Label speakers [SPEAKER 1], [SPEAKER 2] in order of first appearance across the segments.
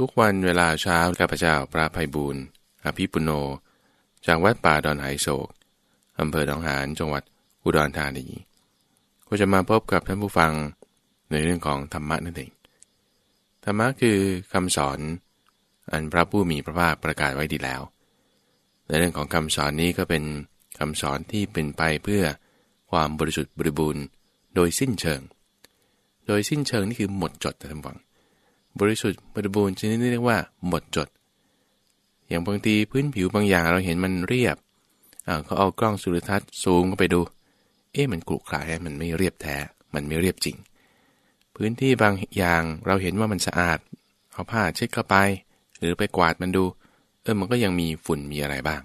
[SPEAKER 1] ทุกวันเวลาเช้าข้าพเจ้าพระภัยบูรณ์อภิปุโน จากวัดป่าดอนไหโศกอำเภอหนองหานจังหวัดอุดรธานีก็จะมาพบกับท่านผู้ฟังในเรื่องของธรรมะนั่นเอง ธรรมะคือคำสอน อันพระผู้มีพระภาคประกาศไว้ดีแล้ว ในเรื่องของคำสอนนี้ก็เป็นคำสอนที่เป็นไปเพื่อความบริสุทธิ์บริบูรณ์ โดยสิ้นเชิง โดยสิ้นเชิงนี่คือหมดจดท่านฟัง บริสุทธิ์บริบูรณ์ชนิดนี้เรียกว่าหมดจด อย่างบางทีพื้นผิวบางอย่างเราเห็นมันเรียบเขาเอากล้องสุรทัศน์ซูมเข้าไปดู เอ๊ะมันกรุขระมันไม่เรียบแท้ มันไม่เรียบจริง พื้นที่บางอย่างเราเห็นว่ามันสะอาด เอาผ้าเช็ดเข้าไป หรือไปกวาดมันดู เออมันก็ยังมีฝุ่นมีอะไรบ้าง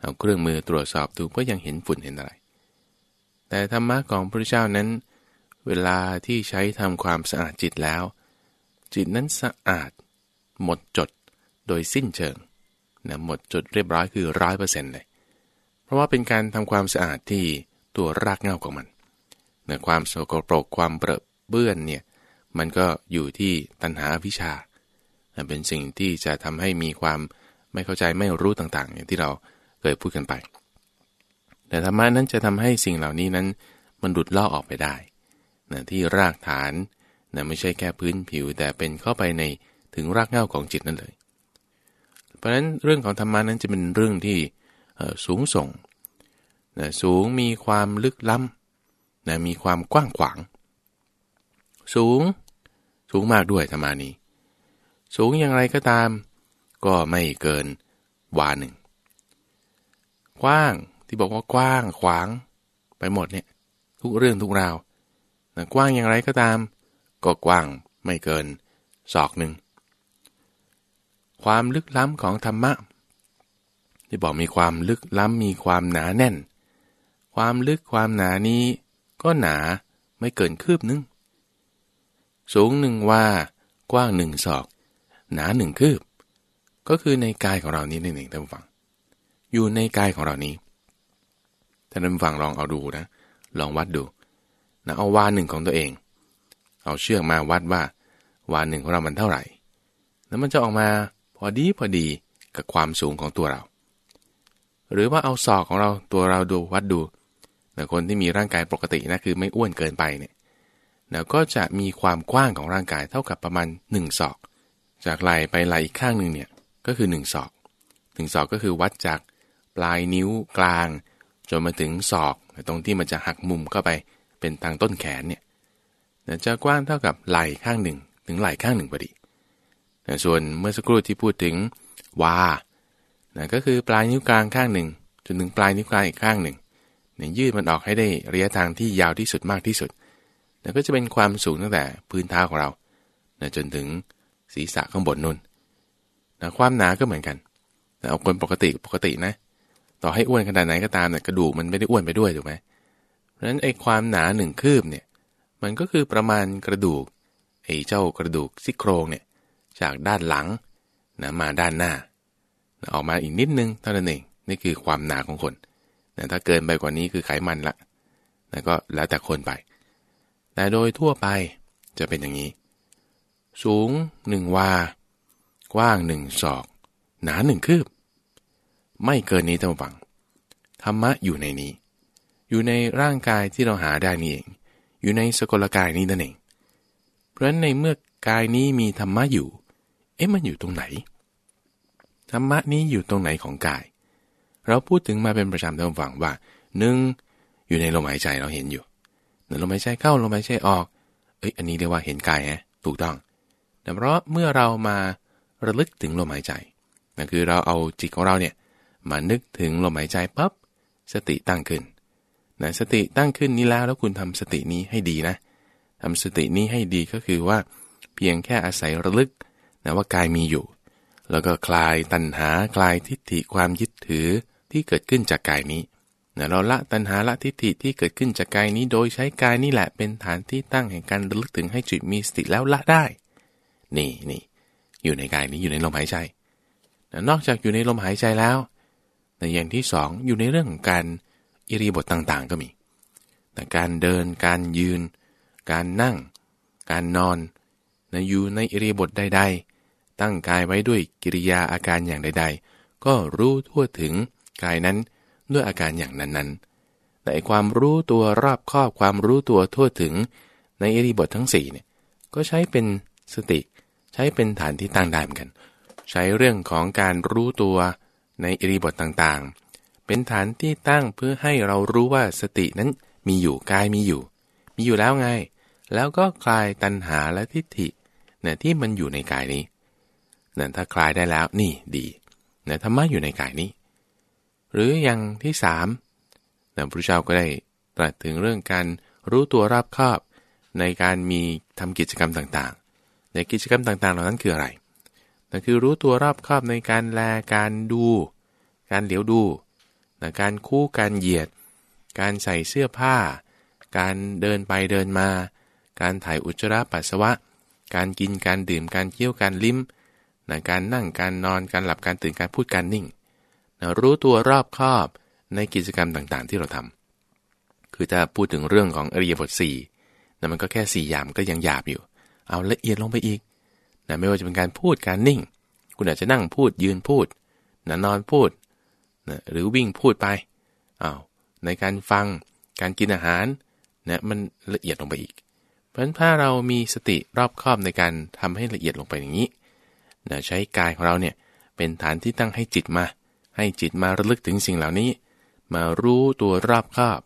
[SPEAKER 1] เอาเครื่องมือตรวจสอบดูก็ยังเห็นฝุ่นเห็นอะไร แต่ธรรมะของพระเจ้านั้น เวลาที่ใช้ทำความสะอาดจิตแล้ว จิตนั้นสะอาด หมดจดโดยสิ้นเชิงนะหมดจดเรียบร้อยคือร้อยเปอร์เซ็นต์เลย เพราะว่าเป็นการทำความสะอาดที่ตัวรากเหง้าของมันนะความโสกปรกความเปรอะเบื้อนเนี่ยมันก็อยู่ที่ตัณหาวิชา เป็นสิ่งที่จะทำให้มีความไม่เข้าใจไม่รู้ต่างๆอย่างที่เราเคยพูดกันไป แต่ธรรมะนั้นจะทำให้สิ่งเหล่านี้นั้นมันดุดล่อออกไปได้นะที่รากฐาน นะไม่ใช่แค่พื้นผิวแต่เป็นเข้าไปในถึงรากเหง้าของจิตนั่นเลย เพราะฉะนั้นเรื่องของธรรมานั้นจะเป็นเรื่องที่สูงส่งนะสูงมีความลึกล้ำนะมีความกว้างขวาง สูงสูงมากด้วยธรรมานี้ สูงอย่างไรก็ตาม ก็ไม่เกินวาหนึ่งกว้างที่บอกว่ากว้างขวางไปหมดเนี่ยทุกเรื่องทุกราวนะกว้างอย่างไรก็ตาม ก็กว้างไม่เกินศอกหนึ่ง ความลึกล้ำของธรรมะ ที่บอกมีความลึกล้ำมีความหนาแน่น ความลึกความหนานี้ก็หนาไม่เกินคืบนึง สูงหนึ่งว่ากว้างหนึ่งศอก หนาหนึ่งคืบ ก็คือในกายของเรานี้นั่นเองท่านฟัง อยู่ในกายของเรานี้ท่านฟังลองเอาดูนะ ลองวัดดูนะเอาวาหนึ่งของตัวเอง เอาเชือกมาวัดว่า วานหนึ่งของเรามันเท่าไหร่ แล้วมันจะออกมาพอดีพอดีกับความสูงของตัวเรา หรือว่าเอาศอกของเราตัวเราดูวัดดูแต่คนที่มีร่างกายปกตินะคือไม่อ้วนเกินไปเนี่ยแล้วก็จะมีความกว้างของร่างกายเท่ากับประมาณ1ศอก จากไหล่ไปไหล่อีกข้างหนึ่งเนี่ยก็คือ1ศอก1ศอกก็คือวัดจากปลายนิ้วกลาง จนมาถึงศอกตรงที่มันจะหักมุมเข้าไปเป็นทางต้นแขนเนี่ย จะกว้างเท่ากับไหล่ข้างหนึ่ง ถึงไหล่ข้างหนึ่งพอดีส่วนเมื่อสักครู่ที่พูดถึงวานะก็คือปลายนิ้วกลางข้างหนึ่งจนถึงปลายนิ้วกลางอีกข้างหนึ่งเนี่ยยืดมันออกให้ได้ระยะทางที่ยาวที่สุดมากที่สุดนะก็จะเป็นความสูงตั้งแต่พื้นเท้าของเรานะจนถึงศีรษะข้างบนนุ่นนะความหนาก็เหมือนกันนะเอาคนปกติปกตินะ ต่อให้อ้วนขนาดไหนก็ตามเนี่ยกระดูกมันไม่ได้อ้วนไปด้วยถูกไหมเพราะฉะนั้นไอ้ความหนาหนึ่งคืบเนี่ย มันก็คือประมาณกระดูกไอ้เจ้ากระดูกซี่โครงเนี่ยจากด้านหลังนะมาด้านหน้า ออกมาอีกนิดนึงเท่านั้นเองนี่คือความหนาของคนนะถ้าเกินไปกว่านี้คือไขมันละนะก็แล้วแต่คนไป แต่โดยทั่วไปจะเป็นอย่างนี้ สูงหนึ่งวา กว้างหนึ่งศอก หนาหนึ่งคืบ ไม่เกินนี้ท่านฟัง ธรรมะอยู่ในนี้ อยู่ในร่างกายที่เราหาได้นี่เอง อยู่ในสกลกายนี้นั่นเอง เพราะฉะนั้นในเมื่อกายนี้มีธรรมะอยู่ เอ๊ะมันอยู่ตรงไหน ธรรมะนี้อยู่ตรงไหนของกาย เราพูดถึงมาเป็นประจำท่านฟังว่าหนึ่งอยู่ในลมหายใจเราเห็นอยู่ลมหายใจเข้าลมหายใจออก เอ้ยอันนี้เรียกว่าเห็นกายฮะถูกต้องแต่เพราะเมื่อเรามาระลึกถึงลมหายใจนั่นคือเราเอาจิตของเราเนี่ยมานึกถึงลมหายใจปั๊บสติตั้งขึ้น นะสติตั้งขึ้นนี้แล้วแล้วคุณทำสตินี้ให้ดีนะทำสตินี้ให้ดีก็คือว่า เพียงแค่อาศัยระลึกนะว่ากายมีอยู่ แล้วก็คลายตัณหาคลายทิฏฐิความยึดถือที่เกิดขึ้นจากกายนี้นะเราละตัณหาละทิฏฐิที่เกิดขึ้นจากกายนี้ โดยใช้กายนี่แหละเป็นฐานที่ตั้งแห่งการระลึกถึงให้จิตมีสติแล้วละได้ นี่นี่อยู่ในกายนี้อยู่ในลมหายใจนะนอกจากอยู่ในลมหายใจแล้วในอย่างที่สองอยู่ในเรื่องของการ อิริบทต่างๆ ก็มีแต่การเดิน การยืน การนั่ง การนอนนะอยู่ในอิริบทใดๆ ตั้งกายไว้ด้วยกิริยาอาการอย่างใด ๆ ก็รู้ทั่วถึงกายนั้นด้วยอาการอย่างนั้นๆ แต่ความรู้ตัวรอบครอบความรู้ตัวทั่วถึงในเอริบททั้ง4เนี่ยก็ใช้เป็นสติ ใช้เป็นฐานที่ตั้งได้เหมือนกัน ใช้เรื่องของการรู้ตัวในเอริบทต่างๆ เป็นฐานที่ตั้งเพื่อให้เรารู้ว่าสตินั้นมีอยู่กายมีอยู่ มีอยู่แล้วไง แล้วก็คลายตัณหาและทิฏฐิเนี่ยที่มันอยู่ในกายนี้เนี่ยถ้าคลายได้แล้วนี่ดีเนี่ยธรรมะอยู่ในกายนี้ หรืออย่างที่สามเนี่ยพระเจ้าก็ได้ตรัสถึงเรื่องการรู้ตัวรอบคอบ ในการมีทำกิจกรรมต่างๆ ในกิจกรรมต่างๆ เหล่านั้นคืออะไรนั่นคือรู้ตัวรอบคอบในการแลการดู การเหลียวดู นะการคู่การเหยียด การใส่เสื้อผ้า การเดินไปเดินมา การถ่ายอุจจาระปัสสาวะ การกินการดื่มการเคี้ยวการลิ้มนะการนั่งการนอนการหลับการตื่นการพูดการนิ่งนะรู้ตัวรอบคอบในกิจกรรมต่างๆ ที่เราทำคือถ้าพูดถึงเรื่องของอริยบท4นะมันก็แค่สี่อย่างก็ยังหยาบอยู่ เอาละเอียดลงไปอีกนะไม่ว่าจะเป็นการพูดการนิ่ง คุณอาจจะนั่งพูดยืนพูดนะนอนพูด นะหรือวิ่งพูดไปอา้าวในการฟังการกินอาหารนะมันละเอียดลงไปอีก เพราะฉะนั้นถ้าเรามีสติรอบคอบในการทำให้ละเอียดลงไปอย่างนี้นะใช้กายของเราเนี่ยเป็นฐานที่ตั้งให้จิตมา ให้จิตมาระลึกถึงสิ่งเหล่านี้ มารู้ตัวรอบคอบ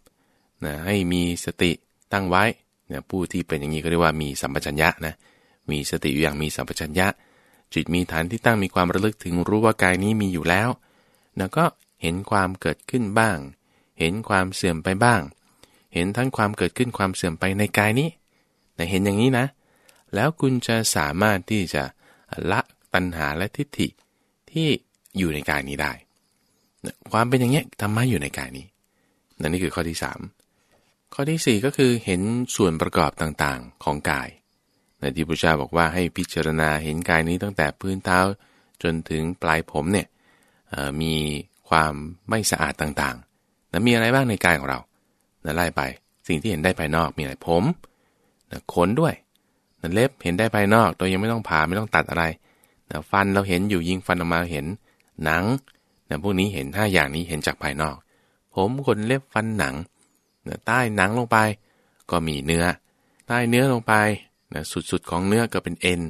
[SPEAKER 1] นะให้มีสติตั้งไว้เนี่ยผู้ที่เป็นอย่างนี้ก็เรียกว่ามีสัมปชัญญะนะมีสติอยู่อย่างมีสัมปชัญญะ จิตมีฐานที่ตั้งมีความระลึกถึงรู้ว่ากายนี้มีอยู่แล้วแล้วก็ เห็นความเกิดขึ้นบ้าง เห็นความเสื่อมไปบ้าง เห็นทั้งความเกิดขึ้นความเสื่อมไปในกายนี้ แต่เห็นอย่างนี้นะ แล้วคุณจะสามารถที่จะละตัณหาและทิฏฐิที่อยู่ในกายนี้ได้ ความเป็นอย่างนี้ธรรมะอยู่ในกายนี้นั่นนี่คือข้อที่ 3 ข้อที่ 4 ก็คือเห็นส่วนประกอบต่างๆของกายในที่พระเจ้าบอกว่าให้พิจารณาเห็นกายนี้ตั้งแต่พื้นเท้าจนถึงปลายผมเนี่ยมี ความไม่สะอาดต่างๆนะมีอะไรบ้างในกายของเรานะไล่ไปสิ่งที่เห็นได้ภายนอกมีอะไรผมนะขนด้วยนะเล็บเห็นได้ภายนอก โดยยังไม่ต้องผ่าไม่ต้องตัดอะไรนะฟันเราเห็นอยู่ยิงฟันออกมาเห็นหนังนะพวกนี้เห็น5อย่างนี้เห็นจากภายนอก ผมขนเล็บฟันหนังนะใต้หนังลงไป ก็มีเนื้อ ใต้เนื้อลงไปนะสุดๆของเนื้อก็เป็นเอ็น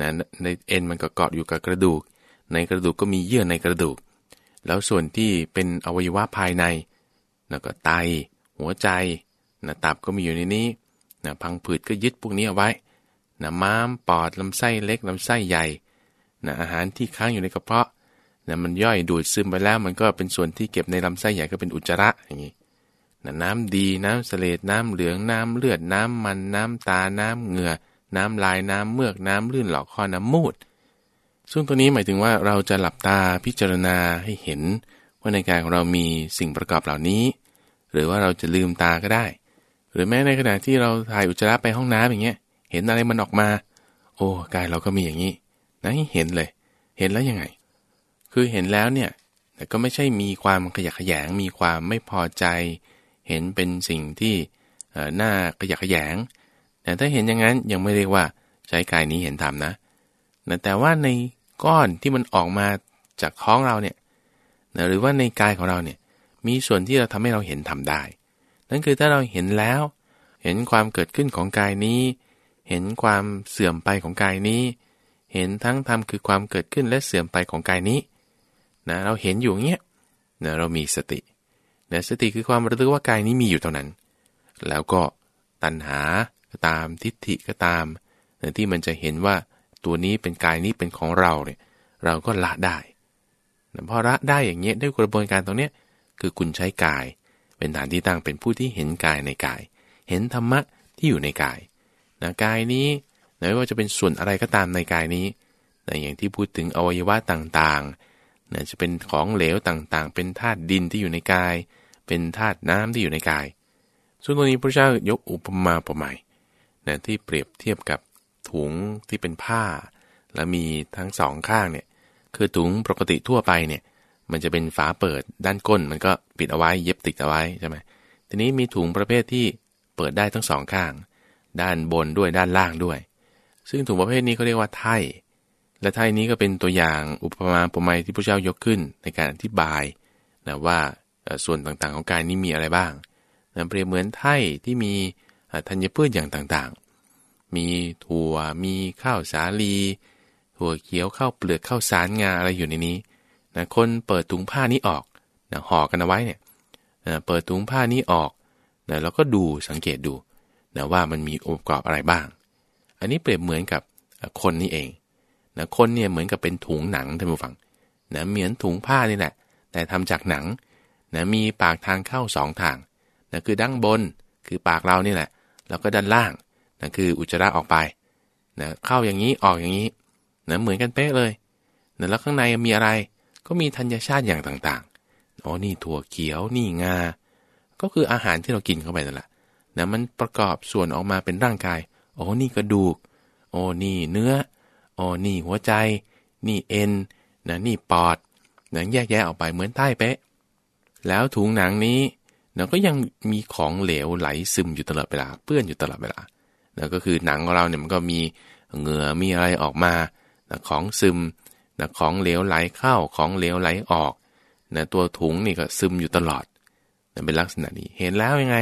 [SPEAKER 1] นะในเอ็นมันก็เกาะอยู่กับกระดูก ในกระดูกก็มีเยื่อในกระดูก แล้วส่วนที่เป็นอวัยวะภายในนะก็ไต หัวใจนะตับก็มีอยู่ในนี้นะพังผืดก็ยึดพวกนี้เอาไว้นะม้ามปอดลำไส้เล็กลำไส้ใหญ่นะอาหารที่ค้างอยู่ในกระเพาะนะมันย่อยดูดซึมไปแล้ว มันก็เป็นส่วนที่เก็บในลำไส้ใหญ่ก็เป็นอุจจาระอย่างนี้น้ำดีน้ำเสลดน้ำเหลืองน้ำเลือดน้ำมันน้ำตาน้ำเหงื่อ น้ำลายน้ำเมือกน้ำลื่นหลอกคอน้ำมูด ซึ่งตัวนี้หมายถึงว่าเราจะหลับตาพิจารณาให้เห็น ว่าในกายของเรามีสิ่งประกอบเหล่านี้ หรือว่าเราจะลืมตาก็ได้ หรือแม้ในขณะที่เราถ่ายอุจจาระไปห้องน้ำอย่างเงี้ย เห็นอะไรมันออกมา โอ้กายเราก็มีอย่างนี้นะเห็นเลย เห็นแล้วยังไง คือเห็นแล้วเนี่ยแต่ก็ไม่ใช่มีความขยะแขยง มีความไม่พอใจ เห็นเป็นสิ่งที่หน้าขยะขยง แต่ถ้าเห็นอย่างนั้นยังไม่เรียกว่าใช้กายนี้เห็นธรรมนะ แต่ว่าใน ก้อนที่มันออกมาจากท้องเราเนี่ยหรือว่าในกายของเราเนี่ยมีส่วนที่เราทำให้เราเห็นทำได้ นั่นคือถ้าเราเห็นแล้ว เห็นความเกิดขึ้นของกายนี้ เห็นความเสื่อมไปของกายนี้ เห็นทั้งธรรมคือความเกิดขึ้นและเสื่อมไปของกายนี้นะเราเห็นอยู่เงี้ยนะเรามีสตินะสติคือความระลึกว่ากายนี้มีอยู่เท่านั้น แล้วก็ตัณหาก็ตามทิฏฐิก็ตามนะที่มันจะเห็นว่า ตัวนี้เป็นกายนี้เป็นของเราเนี่ยเราก็ละได้พอละได้อย่างเงี้ยด้วยกระบวนการตรงเนี้ยคือคุณใช้กาย เป็นฐานที่ตั้งเป็นผู้ที่เห็นกายในกาย เห็นธรรมะที่อยู่ในกายนะกายนี้ไม่ว่าจะเป็นส่วนอะไรก็ตามในกายนี้นะอย่างที่พูดถึงอวัยวะต่างๆนะจะเป็นของเหลวต่างๆ เป็นธาตุดินที่อยู่ในกาย เป็นธาตุน้ำที่อยู่ในกายซึ่งตรงนี้พระเจ้ายกอุปมาประไมยนะที่เปรียบเทียบกับ ถุงที่เป็นผ้า แล้วมีทั้งสองข้างเนี่ยคือถุงปกติทั่วไปเนี่ยมันจะเป็นฝาเปิดด้านก้น มันก็ปิดเอาไว้เย็บติดเอาไว้ใช่ไหมทีนี้มีถุงประเภทที่เปิดได้ทั้งสองข้าง ด้านบนด้วยด้านล่างด้วย ซึ่งถุงประเภทนี้เขาเรียกว่าไถ่และท้ายนี้ก็เป็นตัวอย่างอุปมาอุปไมยที่พระเจ้ายกขึ้นในการอธิบายนะว่าส่วนต่างๆของกายนี้มีอะไรบ้างนะเปรียบเหมือนไถ่ที่มีธัญพืชอย่างต่างๆ มีถั่วมีข้าวสาลี ถั่วเขียวข้าวเปลือกข้าวสารงาอะไรอยู่ในนี้นะคนเปิดถุงผ้านี้ออกนะห่อกันเอาไว้เนี่ยนะเปิดถุงผ้านี้ออกนะแล้วก็ดูสังเกตดูนะว่ามันมีองค์ประกอบอะไรบ้าง อันนี้เปรียบเหมือนกับคนนี่เองนะคนเนี่ยเหมือนกับเป็นถุงหนังท่านผู้ฟังนะเหมือนถุงผ้านี่แหละ แต่ทำจากหนังนะมีปากทางเข้าสองทางนะคือด้านบนคือปากเรานี่แหละ แล้วก็ด้านล่าง นะคืออุจจาระออกไปนะเข้าอย่างนี้ออกอย่างนี้นะเหมือนกันเป๊ะเลยนะแล้วข้างในมีอะไร ก็มีธัญชาติอย่างต่างๆ อ๋อ นี่ถั่วเขียว นี่งา ก็คืออาหารที่เรากินเข้าไปนั่นแหละนะมันประกอบส่วนออกมาเป็นร่างกาย โอ้นี่กระดูก โอ้นี่เนื้อ โอ้นี่หัวใจ นี่เอ็นนะนี่ปอดนะแยกแยะออกไปเหมือนใต้เป๊ะ แล้วถุงหนังนี้เราก็ยังมีของเหลวไหลซึมอยู่ตลอดเวลา เปื้อนอยู่ตลอดเวลา แล้วก็คือหนังของเราเนี่ยมันก็มีเหงื่อมีอะไรออกมานะของซึมนะของเหลวไหลเข้าของเหลวไหลออกนะตัวถุงนี่ก็ซึมอยู่ตลอดนะเป็นลักษณะนี้เห็นแล้วยังไง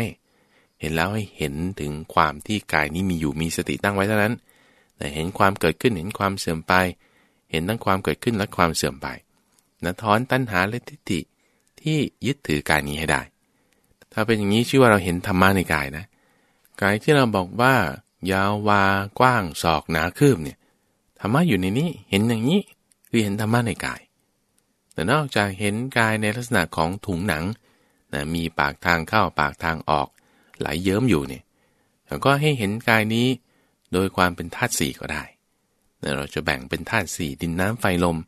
[SPEAKER 1] เห็นแล้วให้เห็นถึงความที่กายนี้มีอยู่มีสติตั้งไว้เท่านั้นนะเห็นความเกิดขึ้นเห็นความเสื่อมไป เห็นทั้งความเกิดขึ้นและความเสื่อมไปนะถอนตัณหาและทิฏฐิที่ยึดถือกายนี้ให้ได้ ถ้าเป็นอย่างนี้ชื่อว่าเราเห็นธรรมะในกายนะ กายที่เราบอกว่า ยาววากว้างศอกหนาคืบเนี่ยธรรมะอยู่ในนี้เห็นอย่างนี้คือเห็นธรรมะในกาย แต่นอกจากเห็นกายในลักษณะของถุงหนังนะมีปากทางเข้าปากทางออกไหลยเยิ้มอยู่เนี่ยแล้วก็ให้เห็นกายนี้ โดยความเป็นธาตุสี่ก็ได้แต่เราจะแบ่งเป็นธาตุสี่ดินน้ำไฟลม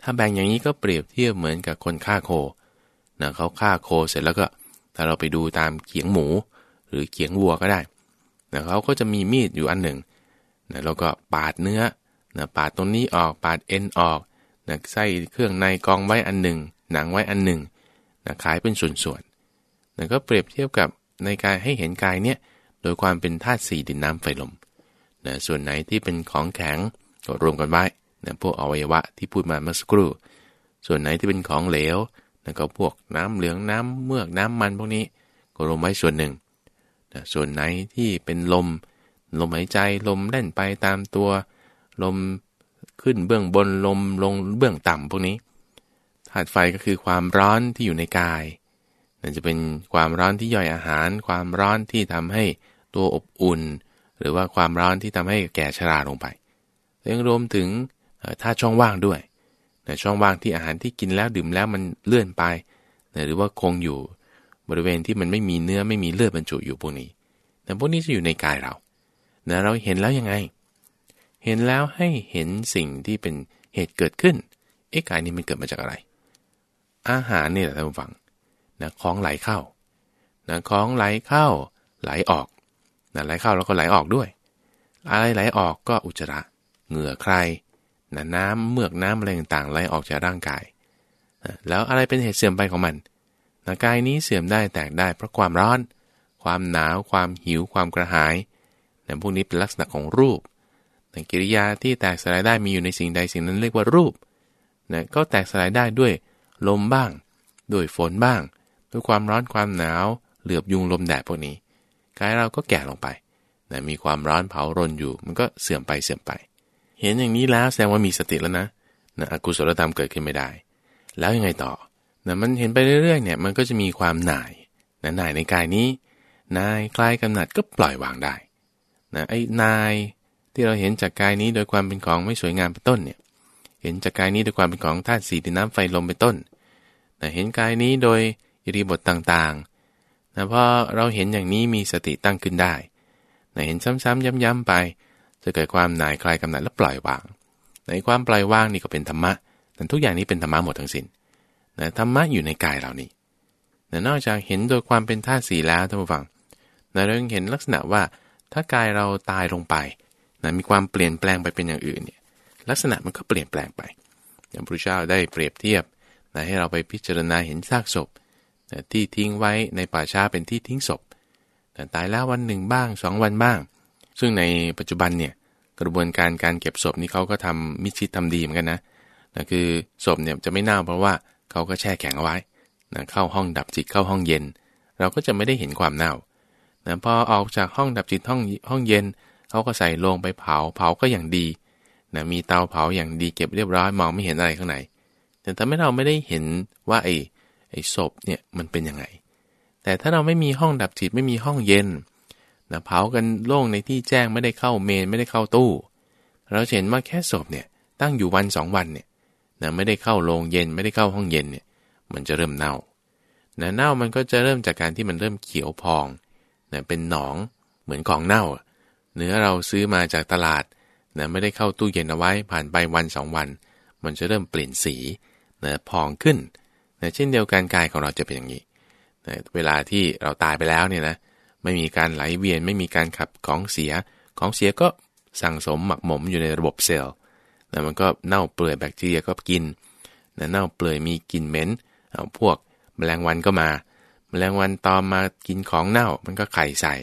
[SPEAKER 1] ถ้าแบ่งอย่างนี้ก็เปรียบเทียบเหมือนกับคนฆ่าโคนะเขาฆ่าโคเสร็จแล้วก็ ถ้าเราไปดูตามเขียงหมู หรือเขียงวัวก็ได้ นะเขาก็จะมีมีดอยู่อันหนึ่งนะแล้วก็ปาดเนื้อนะปาดตรงนี้ออกปาดเอ็นออกนะใส่เครื่องในกองไว้อันหนึ่ง หนังไว้อันหนึ่งนะขายเป็นส่วนๆนะก็เปรียบเทียบกับในการให้เห็นกายเนี่ยโดยความเป็นธาตุสี่ดินน้ำไฟลมนะส่วนไหนที่เป็นของแข็งก็รวมกันไว้นะพวกอวัยวะที่พูดมาเมื่อสักครู่ ส่วนไหนที่เป็นของเหลวแล้วก็พวกน้ำเหลืองน้ำเมือกน้ำมันพวกนี้ก็รวมไว้ส่วนหนึ่ง ส่วนไหนที่เป็นลม ลมหายใจลมเล่นไปตามตัว ลมขึ้นเบื้องบนลมลงเบื้องต่ำพวกนี้ธาตุไฟก็คือความร้อนที่อยู่ในกายนั่นจะเป็นความร้อนที่ย่อยอาหาร ความร้อนที่ทำให้ตัวอบอุ่น หรือว่าความร้อนที่ทำให้แก่ชราลงไปยังรวมถึงธาตุช่องว่างด้วยช่องว่างที่อาหารที่กินแล้วดื่มแล้วมันเลื่อนไป หรือว่าคงอยู่ บริเวณที่มันไม่มีเนื้อไม่มีเลือดบรรจุอยู่พวกนี้ แต่พวกนี้จะอยู่ในกายเรานะเราเห็นแล้วยังไง เห็นแล้วให้เห็นสิ่งที่เป็นเหตุเกิดขึ้นเอ๊ะกายนี้มันเกิดมาจากอะไร อาหารนี่แหละท่านผู้ฟังนะของไหลเข้านะของไหลเข้า ไหลออกนะไหลเข้าแล้วก็ไหลออกด้วย อะไรไหลออกก็อุจจาระเหงื่อใครนะน้ำเมือกน้ำอะไรต่างๆไหลออกจากร่างกาย แล้วอะไรเป็นเหตุเสื่อมไปของมัน นะกายนี้เสื่อมได้แตกได้เพราะความร้อน ความหนาว ความหิว ความกระหายนะพวกนี้เป็นลักษณะของรูปนะกิริยาที่แตกสลายได้มีอยู่ในสิ่งใดสิ่งนั้นเรียกว่ารูปนะก็แตกสลายได้ด้วยลมบ้าง ด้วยฝนบ้าง ด้วยความร้อนความหนาว เหลือบยุงลมแดดพวกนี้ กายเราก็แก่ลงไปนะมีความร้อนเผารนอยู่ มันก็เสื่อมไปเสื่อมไป เห็นอย่างนี้แล้วแสดงว่ามีสติแล้วนะนะอกุศลธรรมเกิดขึ้นไม่ได้ แล้วยังไงต่อ นะมันเห็นไปเรื่อยๆเนี่ยมันก็จะมีความหน่ายนะหน่ายในกายนี้นายคลายกำหนัดก็ปล่อยวางได้นะไอ้นายที่เราเห็นจากกายนี้โดยความเป็นของไม่สวยงามเป็นต้นเนี่ยเห็นจากกายนี้โดยความเป็นของธาตุสีดินน้ำไฟลมเป็นต้นนะเห็นกายนี้โดยอิริบทต่างๆนะพอเราเห็นอย่างนี้มีสติตั้งขึ้นได้นะเห็นซ้ำๆย้ำๆไป จะเกิดความหน่ายคลายกำหนัดและปล่อยวาง ในความปล่อยวางนี่ก็เป็นธรรมะแต่ทุกอย่างนี้เป็นธรรมะหมดทั้งสิน้น ธรรมะอยู่ในกายเรานี่แต่นอกจากเห็นโดยความเป็นธาตุสีแล้วท่านผู้ฟังนะเรายังเห็นลักษณะว่าถ้ากายเราตายลงไปนะมีความเปลี่ยนแปลงไปเป็นอย่างอื่นเนี่ยลักษณะมันก็เปลี่ยนแปลงไป อย่างพระเจ้าได้เปรียบเทียบนะให้เราไปพิจารณาเห็นซากศพนะที่ทิ้งไว้ในป่าช้าเป็นที่ทิ้งศพแต่ตายแล้ววันหนึ่งบ้างสองวันบ้าง ซึ่งในปัจจุบันเนี่ยกระบวนการการเก็บศพนี่เขาก็ทำมิชิดทำดีเหมือนกันนะนะคือศพเนี่ยจะไม่เน่าเพราะว่า เขาก็แช่แข็งเอาไว้นะเข้าห้องดับจิตเข้าห้องเย็น เราก็จะไม่ได้เห็นความเน่านะพอออกจากห้องดับจิตห้องห้องเย็นเขาก็ใส่ลงไปเผาเผาก็อย่างดีนะมีเตาเผาอย่างดีเก็บเรียบร้อยมองไม่เห็นอะไรข้างในแต่ทำให้เราไม่ได้เห็นว่าไอ้ไอ้ศพเนี่ยมันเป็นยังไง แต่ถ้าเราไม่มีห้องดับจิตไม่มีห้องเย็นนะเผากันโล่งในที่แจ้งไม่ได้เข้าเมนไม่ได้เข้าตู้ เราเห็นว่าแค่ศพเนี่ยตั้งอยู่วันสองวันเนี่ย นะไม่ได้เข้าโรงเย็นไม่ได้เข้าห้องเย็นเนี่ยมันจะเริ่มเน่านะเน่ามันก็จะเริ่มจากการที่มันเริ่มเขียวพองนะเป็นหนองเหมือนของเน่า เนื้อเราซื้อมาจากตลาดนะไม่ได้เข้าตู้เย็นเอาไว้ผ่านไปวันสองวัน มันจะเริ่มเปลี่ยนสีนะพองขึ้นนะเช่นเดียวกันกายของเราจะเป็นอย่างนี้นะเวลาที่เราตายไปแล้วเนี่ยนะไม่มีการไหลเวียนไม่มีการขับของเสีย ของเสียก็สั่งสมหมักหมมอยู่ในระบบเซลล์ นะมันก็เน่าเปื่อยแบคทีเรียก็กินนะเน่าเปื่อยมีกลิ่นเหม็นเอาพวกแมลงวันก็มา แมลงวันตอมมากินของเน่ามันก็ไข่ใส่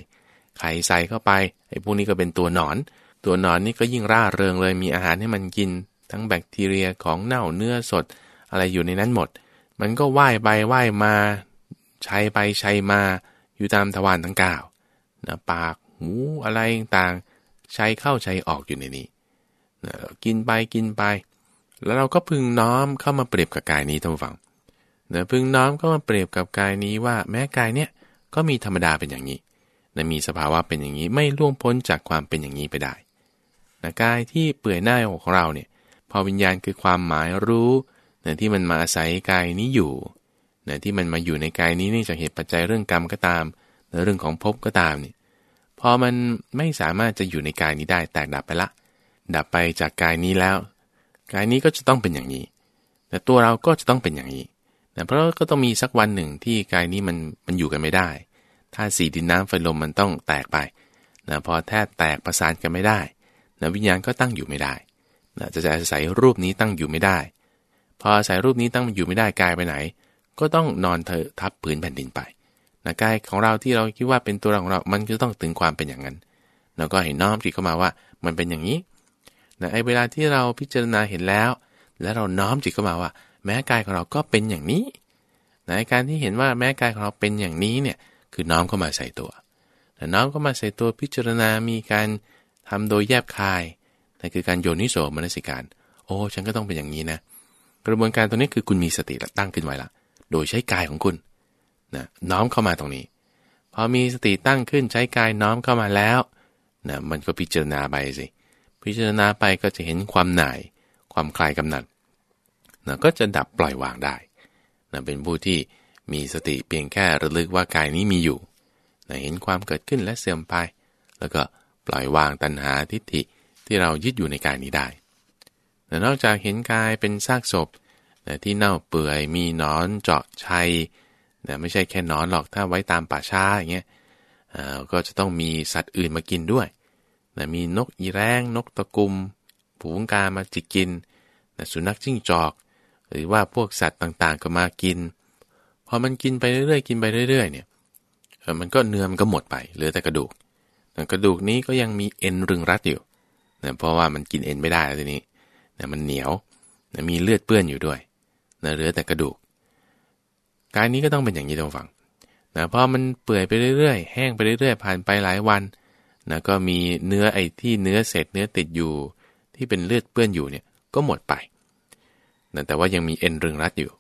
[SPEAKER 1] ไข่ใส่เข้าไปไอ้พวกนี้ก็เป็นตัวหนอน ตัวหนอนนี่ก็ยิ่งร่าเริงเลยมีอาหารให้มันกิน ทั้งแบคทีเรียของเน่าเนื้อสด อะไรอยู่ในนั้นหมด มันก็ว่ายไปว่ายมาใช้ไปใช้มาอยู่ตามทวารทั้งเก้านะปากหูอะไรต่างใช้เข้าใช้ออกอยู่ในนี้ กินไปกินไป แล้วเราก็พึงน้อมเข้ามาเปรียบกับกายนี้ท่านผู้ฟังนะพึงน้อมเข้ามาเปรียบกับกายนี้ว่าแม้กายเนี้ยก็มีธรรมดาเป็นอย่างนี้นะมีสภาวะเป็นอย่างนี้ไม่ล่วงพ้นจากความเป็นอย่างนี้ไปได้นะกายที่เปื่อยหน้าของเราเนี่ยพอวิญญาณคือความหมายรู้นะที่มันมาอาศัยกายนี้อยู่นะที่มันมาอยู่ในกายนี้เนี่องจากเหตุปัจจัยเรื่องกรรมก็ตามเรื่องของภพก็ตามเนี่ยพอมันไม่สามารถจะอยู่ในกายนี้ได้แตกดับไปละ ดับไปจากกายนี้แล้ว กายนี้ก็จะต้องเป็นอย่างนี้ แต่ตัวเราก็จะต้องเป็นอย่างนี้นะเพราะก็ต้องมีสักวันหนึ่งที่กายนี้มันมันอยู่กันไม่ได้ถ้าสีดินน้ำไฟลมมันต้องแตกไปนะพอแทบแตกประสานกันไม่ได้นะวิญญาณก็ตั้งอยู่ไม่ได้นะจะอาศัยรูปนี้ตั้งอยู่ไม่ได้ พออาศัยรูปนี้ตั้งอยู่ไม่ได้กายไปไหน ก็ต้องนอนเธอทับผืนแผ่นดินไปนะกายของเราที่เราคิดว่าเป็นตัวเราของเรา มันก็ต้องถึงความเป็นอย่างนั้นแล้วก็เห็นน้อมจิตเข้ามาว่า มันเป็นอย่างนี้ นะไอ้เวลาที่เราพิจารณาเห็นแล้ว แล้วเราน้อมจิตเข้ามาว่า แม้กายของเราก็เป็นอย่างนี้ในการที่เห็นว่าแม้กายของเราเป็นอย่างนี้เนี่ยคือน้อมเข้ามาใส่ตัวแต่น้อมเข้ามาใส่ตัวพิจารณา มีการทำโดยแยบคายนั่นคือการโยนิโสมนสิการ โอ้ฉันก็ต้องเป็นอย่างนี้นะ กระบวนการตรงนี้คือคุณมีสติตั้งขึ้นไว้ละ โดยใช้กายของคุณนะน้อมเข้ามาตรงนี้ พอมีสติตั้งขึ้นใช้กายน้อมเข้ามาแล้วนะมันก็พิจารณาไปสิ พิจารณาไปก็จะเห็นความหน่าย ความคลายกำหนัดนะก็จะดับปล่อยวางได้นะเป็นผู้ที่มีสติเพียงแค่ระลึกว่ากายนี้มีอยู่นะเห็นความเกิดขึ้นและเสื่อมไป แล้วก็ปล่อยวางตัณหาทิฏฐิที่เรายึดอยู่ในกายนี้ได้นะนอกจากเห็นกายเป็นซากศพนะที่เน่าเปื่อยมีนอนเจาะชัยนะไม่ใช่แค่นอนหรอกถ้าไว้ตามป่าช้าอย่างเงี้ยก็จะต้องมีสัตว์อื่นมากินด้วย นะมีนกอีแรงนกตะกุมผูงกามาจิกกินนะสุนัขจิ้งจอก หรือว่าพวกสัตว์ต่างๆก็มากิน พอมันกินไปเรื่อยๆกินไปเรื่อยๆเนี่ยมันก็เนื้อมันก็หมดไปเหลือแต่กระดูกแต่กระดูกนี้ก็ยังมีเอ็นรึงรัดอยู่นะเพราะว่ามันกินเอ็นไม่ได้แล้วทีนี้นะมันเหนียวนะมีเลือดเปื้อนอยู่ด้วยนะเหลือแต่กระดูก กายนี้ก็ต้องเป็นอย่างนี้ต้องฟังนะพอมันเปื่อยไปเรื่อยๆ แห้งไปเรื่อยๆ ผ่านไปหลายวัน นะก็มีเนื้อไอ้ที่เนื้อเศษเนื้อติดอยู่ ที่เป็นเลือดเปื้อนอยู่เนี่ยก็หมดไปนะแต่ว่ายังมีเอ็นรึงรัดอยู่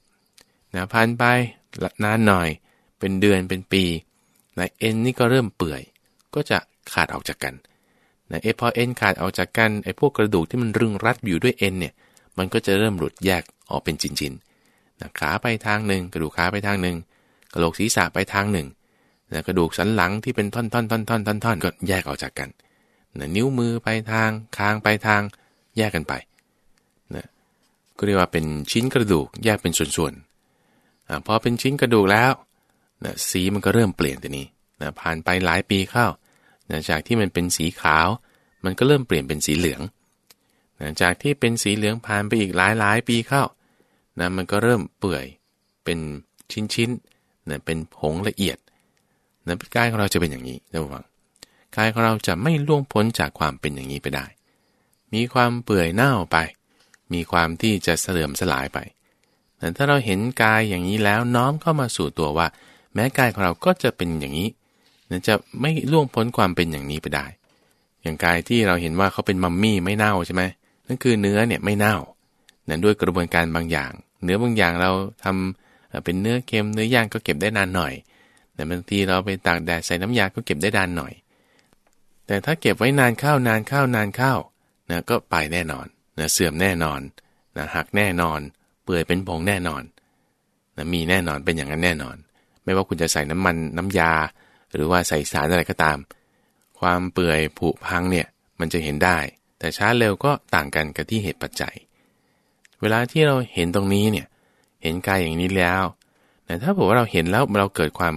[SPEAKER 1] นะผ่านไปนานหน่อย เป็นเดือนเป็นปีนะเอ็นนี่ก็เริ่มเปื่อย ก็จะขาดออกจากกันนะเอพอเอ็นขาดออกจากกันไอ้พวกกระดูกที่มันรึงรัดอยู่ด้วยเอ็นเนี่ยมันก็จะเริ่มหลุดแยกออกเป็นชิ้นๆขาไปทางหนึ่งกระดูกขาไปทางหนึ่งกระโหลกศีรษะไปทางหนึ่ง นะกระดูกสันหลังที่เป็นท่อนท่อนท่อนท่อนท่อนท่อนก็แยกออกจากกันนะนิ้วมือไปทางคางไปทางแยกกันไปนะก็เรียกว่าเป็นชิ้นกระดูกแยกเป็นส่วนๆอพอเป็นชิ้นกระดูกแล้วนะสีมันก็เริ่มเปลี่ยนตัวนี้นะผ่านไปหลายปีเข้านะจากที่มันเป็นสีขาว มันก็เริ่มเปลี่ยนเป็นสีเหลืองนะจากที่เป็นสีเหลืองผ่านไปอีกหลายหลายปีเข้านะมันก็เริ่มเปื่อยเป็นชิ้นๆนะเป็นผงละเอียด นะกายของเราจะเป็นอย่างนี้นะฟังกายของเราจะไม่ล่วงพ้นจากความเป็นอย่างนี้ไปได้ มีความเปื่อยเน่าไป มีความที่จะเสื่อมสลายไปแต่ถ้าเราเห็นกายอย่างนี้แล้วน้อมเข้ามาสู่ตัวว่า แม้กายของเราก็จะเป็นอย่างนี้จะไม่ล่วงพ้นความเป็นอย่างนี้ไปได้ อย่างกายที่เราเห็นว่าเขาเป็นมัมมี่ไม่เน่าใช่ไหมนั่นคือเนื้อเนี่ยไม่เน่านั่นด้วยกระบวนการบางอย่าง เนื้อบางอย่างเราทำเป็นเนื้อเค็มเนื้อย่างก็เก็บได้นานหน่อย แต่บางทีเราไปตากแดดใส่น้ำยาก็เก็บได้นานหน่อย แต่ถ้าเก็บไว้นานเข้านานเข้านานเข้านะก็ไปแน่นอนนะเสื่อมแน่นอนนะหักแน่นอน เปื่อยเป็นผงแน่นอนนะมีแน่นอนเป็นอย่างนั้นแน่นอน ไม่ว่าคุณจะใส่น้ำมันน้ำยา หรือว่าใส่สารอะไรก็ตาม ความเปื่อยผุพังเนี่ยมันจะเห็นได้ แต่ช้าเร็วก็ต่างกันกับที่เหตุปัจจัย เวลาที่เราเห็นตรงนี้เนี่ยเห็นกายอย่างนี้แล้วแต่ถ้าบอกว่าเราเห็นแล้วเราเกิดความ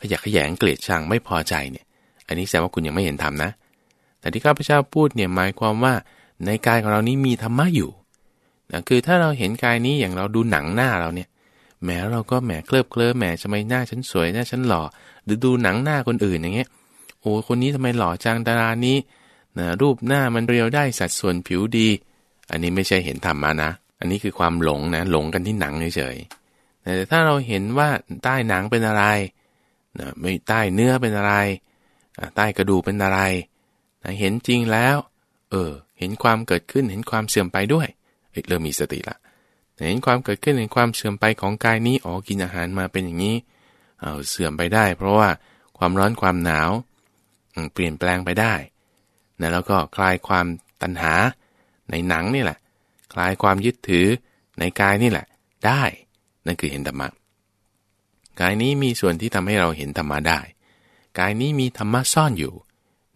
[SPEAKER 1] ขยะขยงเกลียดชังไม่พอใจเนี่ย อันนี้แสดงว่าคุณยังไม่เห็นธรรมนะ แต่ที่ข้าพเจ้าพูดเนี่ยหมายความว่าในกายของเรานี้มีธรรมะอยู่นะคือถ้าเราเห็นกายนี้อย่างเราดูหนังหน้าเราเนี่ยแม้เราก็แหมเคลิบเคลิ้มแหมทำไมหน้าฉันสวยหน้าฉันหล่อหรือดูหนังหน้าคนอื่นอย่างเงี้ยโอ้คนนี้ทำไมหล่อจังดารานี้นะรูปหน้ามันเรียวได้สัดส่วนผิวดี อันนี้ไม่ใช่เห็นธรรมะนะ อันนี้คือความหลงนะหลงกันที่หนังเฉยๆแต่ถ้าเราเห็นว่าใต้หนังเป็นอะไร นะไม่ใต้เนื้อเป็นอะไร ใต้กระดูเป็นอะไรนะเห็นจริงแล้ว เออ เห็นความเกิดขึ้นเห็นความเสื่อมไปด้วยเริ่มมีสติละเห็นความเกิดขึ้นเห็นความเสื่อมไปของกายนี้อ๋อกินอาหารมาเป็นอย่างนี้เอาเสื่อมไปได้ เพราะว่าความร้อนความหนาวเปลี่ยนแปลงไปได้นะแล้วก็คลายความตัณหาในหนังนี่แหละ คลายความยึดถือในกายนี่แหละ ได้ นั่นคือเห็นธรรมะ กายนี้มีส่วนที่ทำให้เราเห็นธรรมะได้ กายนี้มีธรรมะซ่อนอยู่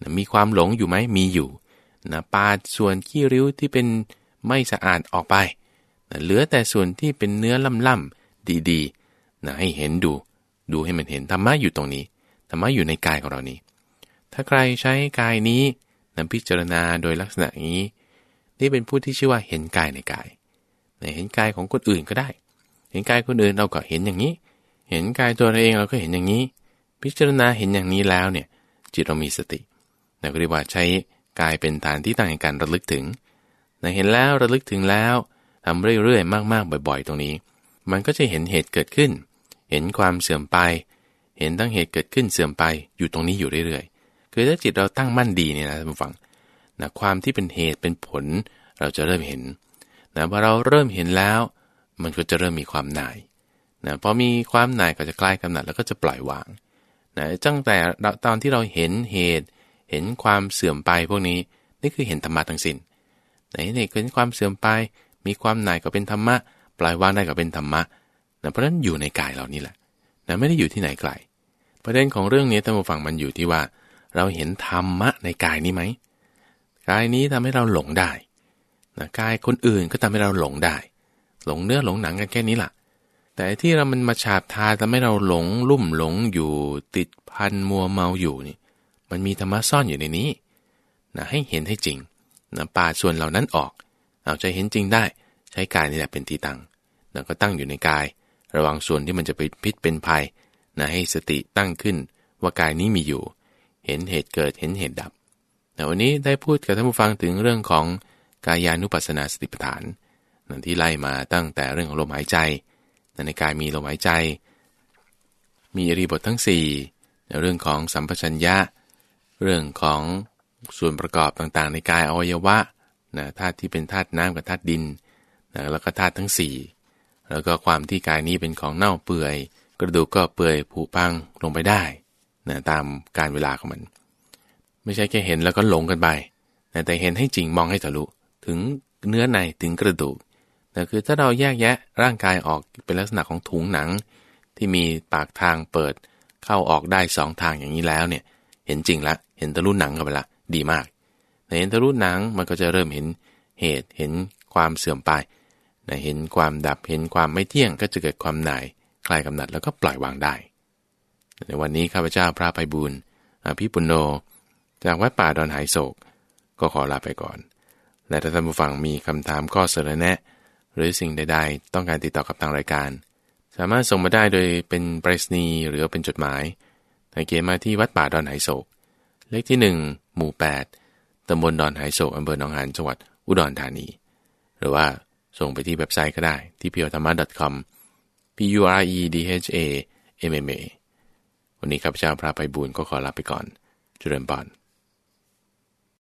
[SPEAKER 1] นะมีความหลงอยู่ไหมมีอยู่นะปาดส่วนขี้ริ้วที่เป็นไม่สะอาดออกไปนะเหลือแต่ส่วนที่เป็นเนื้อล่ำๆดีๆนะให้เห็นดู ดูให้มันเห็นธรรมะอยู่ตรงนี้ธรรมะอยู่ในกายของเรานี้ ถ้าใครใช้กายนี้นะพิจารณาโดยลักษณะนี้ นี่เป็นผู้ที่ชื่อว่าเห็นกายในกายนะเห็นกายของคนอื่นก็ได้ เห็นกายคนอื่นเราก็เห็นอย่างนี้ เห็นกายตัวเราเองเราก็เห็นอย่างนี้ พิจารณาเห็นอย่างนี้แล้วเนี่ย จิตเรามีสตินะก็เรียกว่าใช้กายเป็นฐานที่ตั้งในการระลึกถึงเห็นแล้วระลึกถึงแล้วทำเรื่อยๆ มากๆ บ่อยๆ ตรงนี้ มันก็จะเห็นเหตุเกิดขึ้น เห็นความเสื่อมไป เห็นตั้งเหตุเกิดขึ้นเสื่อมไป อยู่ตรงนี้อยู่เรื่อยๆ คือถ้าจิตเราตั้งมั่นดีเนี่ยนะท่านผู้ฟังนะความที่เป็นเหตุเป็นผลเราจะเริ่มเห็นนะพอเราเริ่มเห็นแล้ว มันก็จะเริ่มมีความหน่าย นะพอมีความหน่ายก็จะคลายกำหนัดแล้วก็จะปล่อยวางนะตั้งแต่ตอนที่เราเห็นเหตุ เห็นความเสื่อมไปพวกนี้นี่คือเห็นธรรมะทั้งสิน้นไหนเนี่ยเห็นความเสื่อมไป มีความหน่ายก็เป็นธรรมะ ปล่อยวางได้ก็เป็นธรรมะนะเพราะฉะนั้นอยู่ในกายเรานี่แหละนะไม่ได้อยู่ที่ไหนไกลประเด็นของเรื่องนี้ท่านผู้ฟังมันอยู่ที่ว่า เราเห็นธรรมะในกายนี้ไหมกายนี้ทำให้เราหลงได้นะกายคนอื่นก็ทำให้เราหลงได้ หลงเนื้อหลงหนังกันแค่นี้แหละ แต่ที่เรามันมาฉาบทาทำให้เราหลงลุ่มหลงอยู่ติดพันมัวเมาอยู่นี่ มันมีธรรมะซ่อนอยู่ในนี้นะให้เห็นให้จริงนะปาดส่วนเหล่านั้นออกเอาใจเห็นจริงได้ ใช้กายนี่แหละเป็นที่ตั้งนะก็ตั้งอยู่ในกาย ระวังส่วนที่มันจะไปพิษเป็นภัยนะให้สติตั้งขึ้น ว่ากายนี้มีอยู่ เห็นเหตุเกิดเห็นเหตุดับแต่วันนี้ได้พูดกับท่านผู้ฟังถึงเรื่องของกายานุปัสสนาสติปัฏฐานนั่นที่ไล่มาตั้งแต่เรื่องของลมหายใจ ในกายมีลมหายใจ มีอริบททั้ง4ในเรื่องของสัมปชัญญะ เรื่องของส่วนประกอบต่างๆ ในกายอวัยวะนะธาตุที่เป็นธาตุน้ำกับธาตุดินนะแล้วก็ธาตุทั้ง 4 แล้วก็ความที่กายนี้เป็นของเน่าเปื่อย กระดูกก็เปื่อยผุพังลงไปได้นะตามการเวลาของมัน ไม่ใช่แค่เห็นแล้วก็หลงกันไปนะแต่เห็นให้จริงมองให้ทะลุถึงเนื้อในถึงกระดูก แต่คือถ้าเราแยกแยะร่างกายออกเป็นลักษณะของถุงหนัง ที่มีปากทางเปิดเข้าออกได้สองทางอย่างนี้แล้วเนี่ยเห็นจริงละเห็นทะลุหนังกันไปละดีมากแต่เห็นทะลุหนังมันก็จะเริ่มเห็นเหตุเห็นความเสื่อมไปเห็นความดับเห็นความไม่เที่ยงก็จะเกิดความหน่ายคลายกำหนัดแล้วก็ปล่อยวางได้ ในวันนี้ข้าพเจ้าพระไพบูลอภิปุโน จากวัดป่าดอนหายโศก ก็ขอลาไปก่อน และถ้าท่านผู้ฟังมีคำถามข้อเสนอแนะ หรือสิ่งใด ๆ ต้องการติดต่อกับทางรายการ สามารถส่งมาได้โดยเป็นปรษณีย์หรือเป็นจดหมายให้เขียนมาที่วัดป่าดอนไหโศก เลขที่ 1 หมู่ 8ตำบลดอนไหโศกอำเภอหนองหานจังหวัดอุดรธานี หรือว่าส่งไปที่เว็บไซต์ก็ได้ที่ p u r e t h a m a com p u r e d h a m m a วันนี้ข้าพเจ้าพระไปบูญก็ขอลาไปก่อนจุเริญปอน